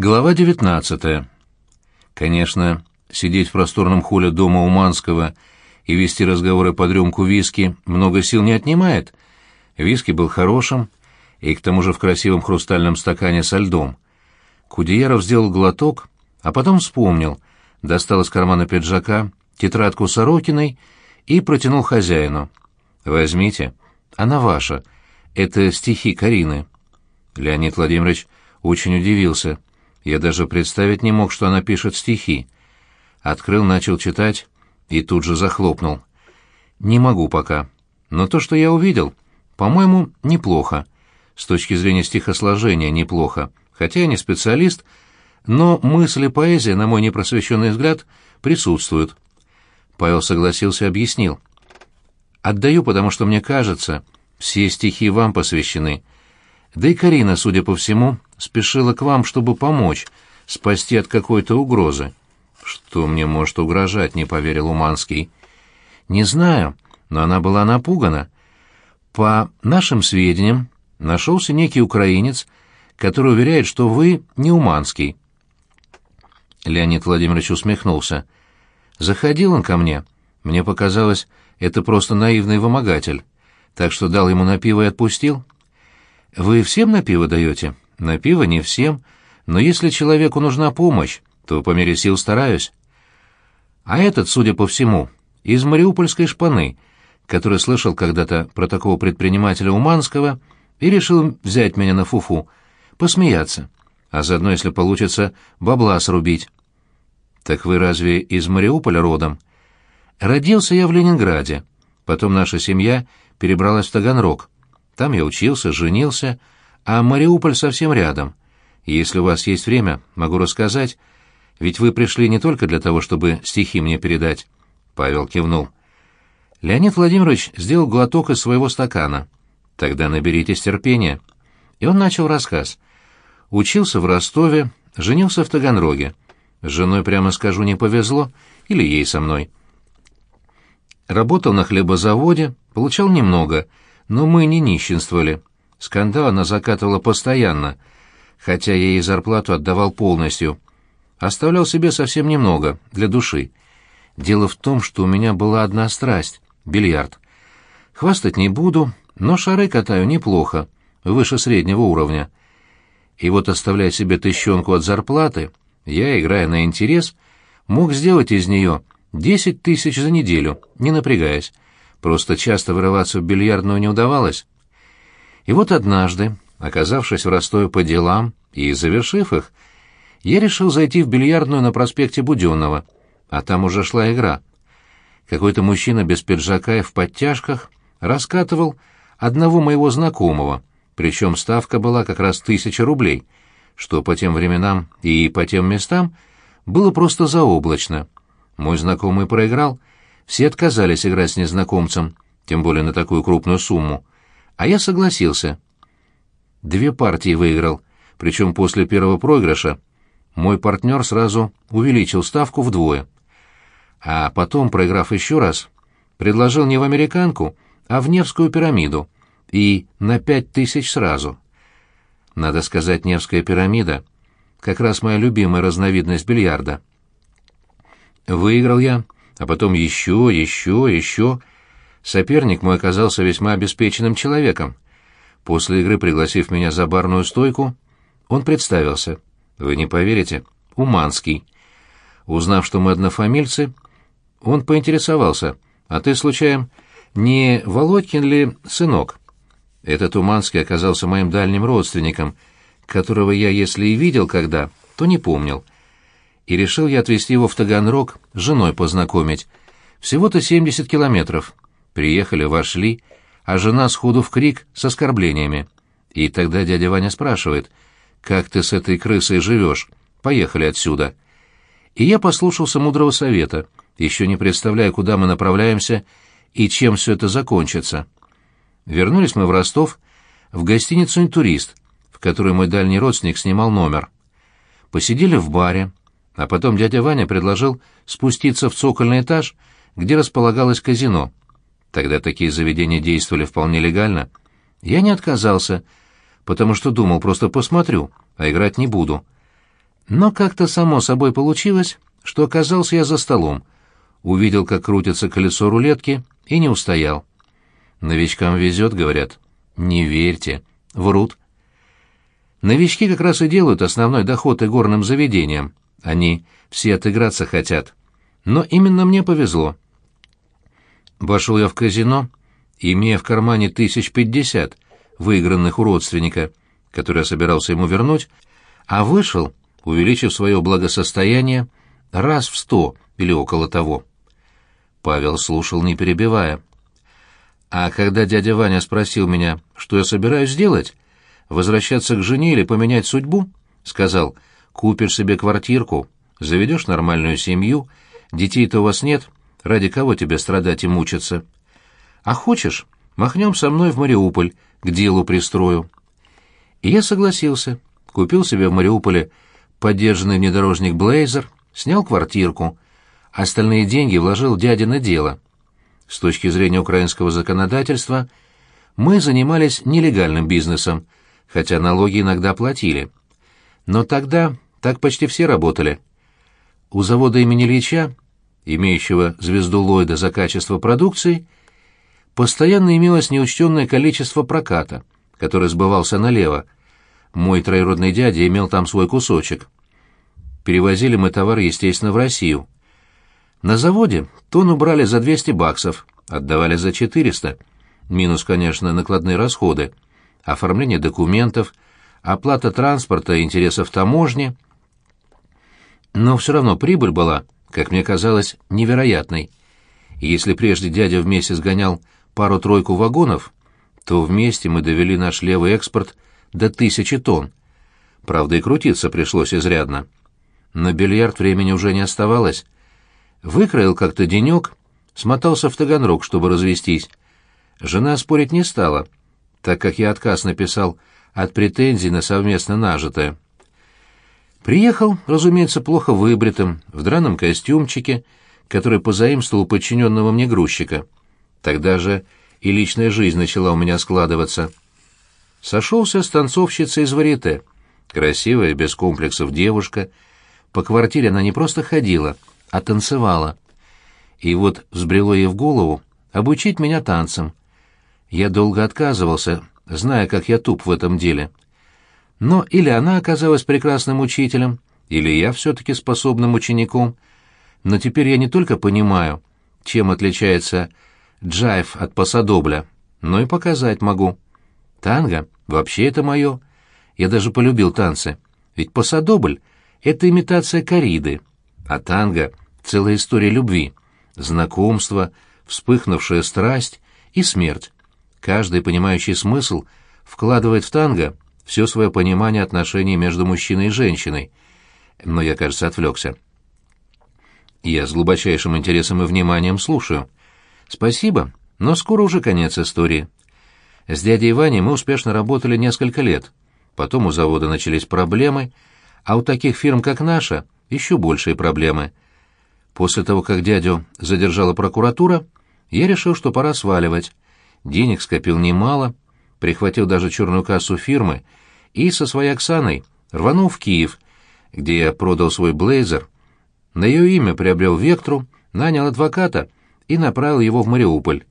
Глава 19. Конечно, сидеть в просторном холле дома Уманского и вести разговоры под рюмку виски много сил не отнимает. Виски был хорошим, и к тому же в красивом хрустальном стакане со льдом. Кудеяров сделал глоток, а потом вспомнил, достал из кармана пиджака тетрадку Сорокиной и протянул хозяину. «Возьмите, она ваша. Это стихи Карины». Леонид Владимирович очень удивился – я даже представить не мог, что она пишет стихи. Открыл, начал читать и тут же захлопнул. Не могу пока. Но то, что я увидел, по-моему, неплохо. С точки зрения стихосложения неплохо. Хотя я не специалист, но мысли поэзии, на мой непросвещенный взгляд, присутствуют. Павел согласился и объяснил. «Отдаю, потому что мне кажется, все стихи вам посвящены. Да и Карина, судя по всему, спешила к вам, чтобы помочь, спасти от какой-то угрозы. Что мне может угрожать, не поверил Уманский. Не знаю, но она была напугана. По нашим сведениям, нашелся некий украинец, который уверяет, что вы не Уманский. Леонид Владимирович усмехнулся. Заходил он ко мне. Мне показалось, это просто наивный вымогатель. Так что дал ему на пиво и отпустил. Вы всем на пиво даете? На пиво не всем, но если человеку нужна помощь, то по мере сил стараюсь. А этот, судя по всему, из мариупольской шпаны, который слышал когда-то про такого предпринимателя Уманского и решил взять меня на фуфу, -фу, посмеяться, а заодно, если получится, бабла срубить. Так вы разве из Мариуполя родом? Родился я в Ленинграде. Потом наша семья перебралась в Таганрог. Там я учился, женился, а Мариуполь совсем рядом. Если у вас есть время, могу рассказать. Ведь вы пришли не только для того, чтобы стихи мне передать. Павел кивнул. Леонид Владимирович сделал глоток из своего стакана. Тогда наберитесь терпения. И он начал рассказ. Учился в Ростове, женился в Таганроге. С женой, прямо скажу, не повезло, или ей со мной. Работал на хлебозаводе, получал немного, но мы не нищенствовали. Скандал она закатывала постоянно, хотя я ей зарплату отдавал полностью. Оставлял себе совсем немного, для души. Дело в том, что у меня была одна страсть — бильярд. Хвастать не буду, но шары катаю неплохо, выше среднего уровня. И вот, оставляя себе тыщенку от зарплаты, я, играя на интерес, мог сделать из нее 10 тысяч за неделю, не напрягаясь. Просто часто вырываться в бильярдную не удавалось. И вот однажды, оказавшись в Ростове по делам и завершив их, я решил зайти в бильярдную на проспекте Буденного, а там уже шла игра. Какой-то мужчина без пиджака и в подтяжках раскатывал одного моего знакомого, причем ставка была как раз тысяча рублей, что по тем временам и по тем местам было просто заоблачно. Мой знакомый проиграл, все отказались играть с незнакомцем, тем более на такую крупную сумму. А я согласился. Две партии выиграл, причем после первого проигрыша мой партнер сразу увеличил ставку вдвое. А потом, проиграв еще раз, предложил не в американку, а в Невскую пирамиду, и на пять тысяч сразу. Надо сказать, Невская пирамида — как раз моя любимая разновидность бильярда. Выиграл я, а потом еще, еще, еще... Соперник мой оказался весьма обеспеченным человеком. После игры, пригласив меня за барную стойку, он представился. Вы не поверите, Уманский. Узнав, что мы однофамильцы, он поинтересовался, а ты, случаем, не Володькин ли сынок? Этот Уманский оказался моим дальним родственником, которого я, если и видел когда, то не помнил. И решил я отвезти его в Таганрог женой познакомить. Всего-то 70 километров. Приехали, вошли, а жена сходу в крик с оскорблениями. И тогда дядя Ваня спрашивает, «Как ты с этой крысой живешь? Поехали отсюда». И я послушался мудрого совета, еще не представляя, куда мы направляемся и чем все это закончится. Вернулись мы в Ростов, в гостиницу «Интурист», в которой мой дальний родственник снимал номер. Посидели в баре, а потом дядя Ваня предложил спуститься в цокольный этаж, где располагалось казино — Тогда такие заведения действовали вполне легально. Я не отказался, потому что думал, просто посмотрю, а играть не буду. Но как-то само собой получилось, что оказался я за столом, увидел, как крутится колесо рулетки, и не устоял. «Новичкам везет», — говорят. «Не верьте». Врут. Новички как раз и делают основной доход игорным заведениям. Они все отыграться хотят. Но именно мне повезло. Вошел я в казино, имея в кармане тысяч пятьдесят, выигранных у родственника, который я собирался ему вернуть, а вышел, увеличив свое благосостояние, раз в сто или около того. Павел слушал, не перебивая. А когда дядя Ваня спросил меня, что я собираюсь делать, возвращаться к жене или поменять судьбу, сказал, купишь себе квартирку, заведешь нормальную семью, детей-то у вас нет, Ради кого тебе страдать и мучиться? А хочешь, махнем со мной в Мариуполь, к делу пристрою». И я согласился. Купил себе в Мариуполе подержанный внедорожник «Блейзер», снял квартирку. Остальные деньги вложил дядя на дело. С точки зрения украинского законодательства, мы занимались нелегальным бизнесом, хотя налоги иногда платили. Но тогда так почти все работали. У завода имени Ильича имеющего звезду Ллойда за качество продукции, постоянно имелось неучтенное количество проката, который сбывался налево. Мой троюродный дядя имел там свой кусочек. Перевозили мы товар, естественно, в Россию. На заводе тон убрали за 200 баксов, отдавали за 400. Минус, конечно, накладные расходы, оформление документов, оплата транспорта и интересов таможни. Но все равно прибыль была – как мне казалось, невероятной. И если прежде дядя вместе сгонял пару-тройку вагонов, то вместе мы довели наш левый экспорт до тысячи тонн. Правда, и крутиться пришлось изрядно. На бильярд времени уже не оставалось. Выкроил как-то денек, смотался в Таганрог, чтобы развестись. Жена спорить не стала, так как я отказ написал от претензий на совместно нажитое. Приехал, разумеется, плохо выбритым, в драном костюмчике, который позаимствовал подчиненного мне грузчика. Тогда же и личная жизнь начала у меня складываться. Сошелся с танцовщицей из варьете. Красивая, без комплексов девушка. По квартире она не просто ходила, а танцевала. И вот взбрело ей в голову обучить меня танцам. Я долго отказывался, зная, как я туп в этом деле — но или она оказалась прекрасным учителем, или я все-таки способным учеником. Но теперь я не только понимаю, чем отличается джайв от пасадобля, но и показать могу. Танго — вообще это мое. Я даже полюбил танцы. Ведь пасадобль — это имитация кориды, а танго — целая история любви, знакомства, вспыхнувшая страсть и смерть. Каждый, понимающий смысл, вкладывает в танго — все свое понимание отношений между мужчиной и женщиной. Но я, кажется, отвлекся. Я с глубочайшим интересом и вниманием слушаю. Спасибо, но скоро уже конец истории. С дядей Ваней мы успешно работали несколько лет. Потом у завода начались проблемы, а у таких фирм, как наша, еще большие проблемы. После того, как дядю задержала прокуратура, я решил, что пора сваливать. Денег скопил немало — прихватил даже черную кассу фирмы и со своей Оксаной рванул в Киев, где я продал свой блейзер. На ее имя приобрел Вектру, нанял адвоката и направил его в Мариуполь.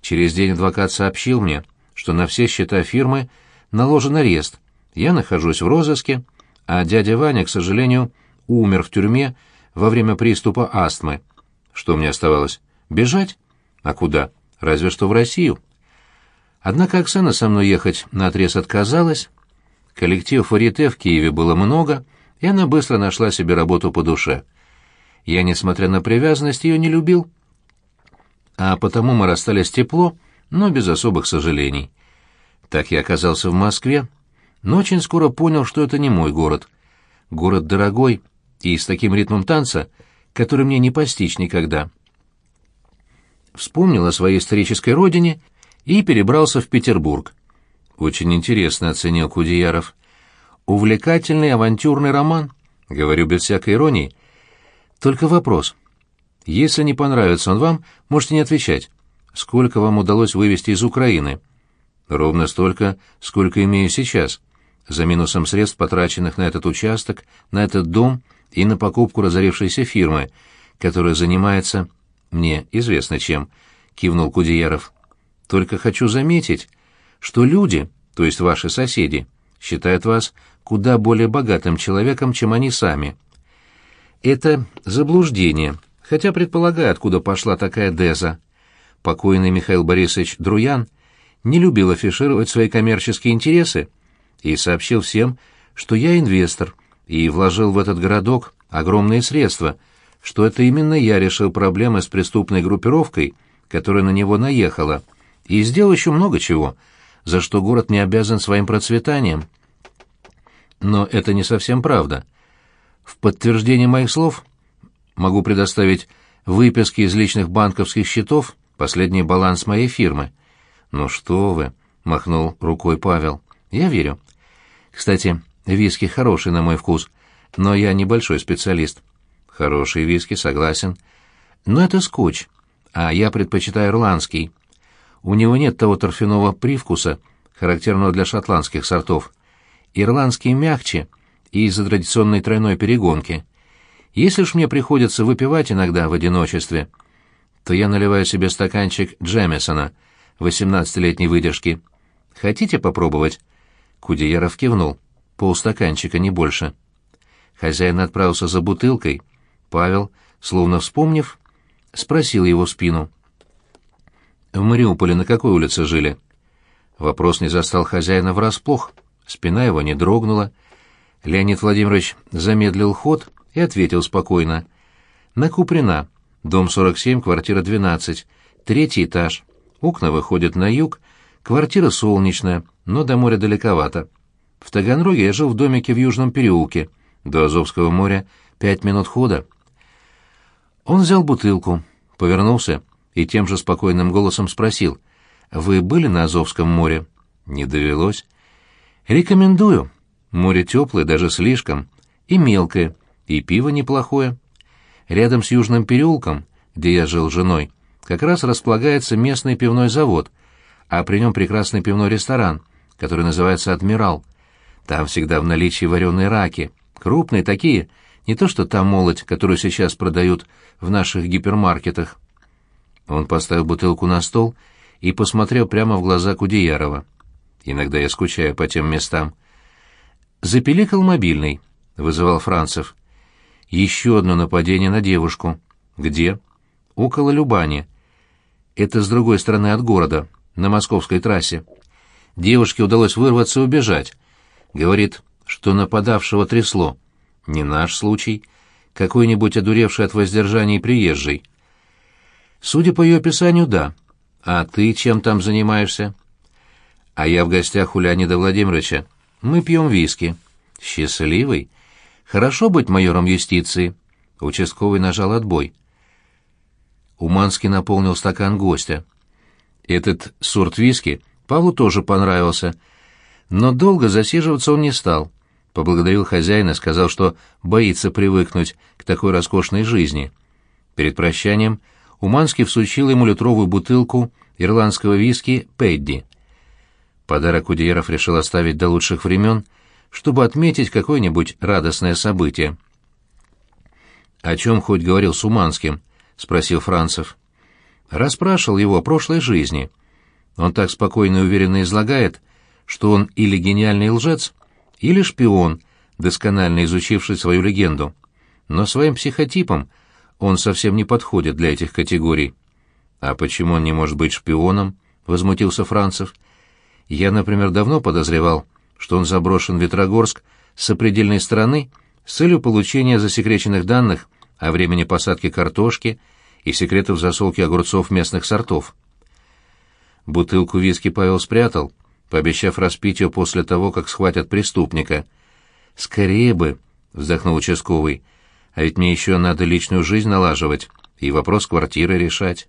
Через день адвокат сообщил мне, что на все счета фирмы наложен арест, я нахожусь в розыске, а дядя Ваня, к сожалению, умер в тюрьме во время приступа астмы. Что мне оставалось? Бежать? А куда? Разве что в Россию. Однако Оксана со мной ехать на отрез отказалась. Коллектив Фарите в Киеве было много, и она быстро нашла себе работу по душе. Я, несмотря на привязанность, ее не любил. А потому мы расстались тепло, но без особых сожалений. Так я оказался в Москве, но очень скоро понял, что это не мой город. Город дорогой и с таким ритмом танца, который мне не постичь никогда. Вспомнил о своей исторической родине и перебрался в Петербург. Очень интересно оценил Кудеяров. Увлекательный авантюрный роман, говорю без всякой иронии. Только вопрос. Если не понравится он вам, можете не отвечать. Сколько вам удалось вывести из Украины? Ровно столько, сколько имею сейчас. За минусом средств, потраченных на этот участок, на этот дом и на покупку разорившейся фирмы, которая занимается... Мне известно чем, — кивнул Кудеяров. Только хочу заметить, что люди, то есть ваши соседи, считают вас куда более богатым человеком, чем они сами. Это заблуждение, хотя предполагаю, откуда пошла такая деза. Покойный Михаил Борисович Друян не любил афишировать свои коммерческие интересы и сообщил всем, что я инвестор и вложил в этот городок огромные средства, что это именно я решил проблемы с преступной группировкой, которая на него наехала и сделал еще много чего, за что город не обязан своим процветанием. Но это не совсем правда. В подтверждение моих слов могу предоставить выписки из личных банковских счетов, последний баланс моей фирмы. Ну что вы, махнул рукой Павел. Я верю. Кстати, виски хороший на мой вкус, но я небольшой специалист. Хорошие виски, согласен. Но это скотч, а я предпочитаю ирландский. У него нет того торфяного привкуса, характерного для шотландских сортов. Ирландские мягче и из-за традиционной тройной перегонки. Если уж мне приходится выпивать иногда в одиночестве, то я наливаю себе стаканчик Джемисона, 18-летней выдержки. Хотите попробовать? Кудеяров кивнул. Полстаканчика, не больше. Хозяин отправился за бутылкой. Павел, словно вспомнив, спросил его спину — в Мариуполе на какой улице жили?» Вопрос не застал хозяина врасплох. Спина его не дрогнула. Леонид Владимирович замедлил ход и ответил спокойно. «На Куприна. Дом 47, квартира 12. Третий этаж. Окна выходят на юг. Квартира солнечная, но до моря далековато. В Таганроге я жил в домике в Южном переулке. До Азовского моря пять минут хода». Он взял бутылку, повернулся — и тем же спокойным голосом спросил. «Вы были на Азовском море?» «Не довелось». «Рекомендую. Море теплое, даже слишком, и мелкое, и пиво неплохое. Рядом с Южным переулком, где я жил с женой, как раз располагается местный пивной завод, а при нем прекрасный пивной ресторан, который называется «Адмирал». Там всегда в наличии вареные раки, крупные такие, не то что та молоть, которую сейчас продают в наших гипермаркетах. Он поставил бутылку на стол и посмотрел прямо в глаза Кудеярова. Иногда я скучаю по тем местам. Запеликал мобильный, вызывал Францев. Еще одно нападение на девушку. Где? Около Любани. Это с другой стороны от города, на московской трассе. Девушке удалось вырваться и убежать. Говорит, что нападавшего трясло. Не наш случай. Какой-нибудь одуревший от воздержаний приезжий. Судя по ее описанию, да. А ты чем там занимаешься? А я в гостях у Леонида Владимировича. Мы пьем виски. Счастливый. Хорошо быть майором юстиции. Участковый нажал отбой. Уманский наполнил стакан гостя. Этот сорт виски Павлу тоже понравился, но долго засиживаться он не стал. Поблагодарил хозяина, сказал, что боится привыкнуть к такой роскошной жизни. Перед прощанием Уманский всучил ему литровую бутылку ирландского виски «Пэдди». Подарок удиеров решил оставить до лучших времен, чтобы отметить какое-нибудь радостное событие. «О чем хоть говорил с Уманским?» — спросил Францев. «Расспрашивал его о прошлой жизни. Он так спокойно и уверенно излагает, что он или гениальный лжец, или шпион, досконально изучивший свою легенду. Но своим психотипом — он совсем не подходит для этих категорий. А почему он не может быть шпионом? возмутился Францев. Я, например, давно подозревал, что он заброшен в Ветрогорск с сопредельной стороны с целью получения засекреченных данных о времени посадки картошки и секретов засолки огурцов местных сортов. Бутылку виски Павел спрятал, пообещав распить ее после того, как схватят преступника. «Скорее бы!» — вздохнул участковый — а ведь мне еще надо личную жизнь налаживать и вопрос квартиры решать.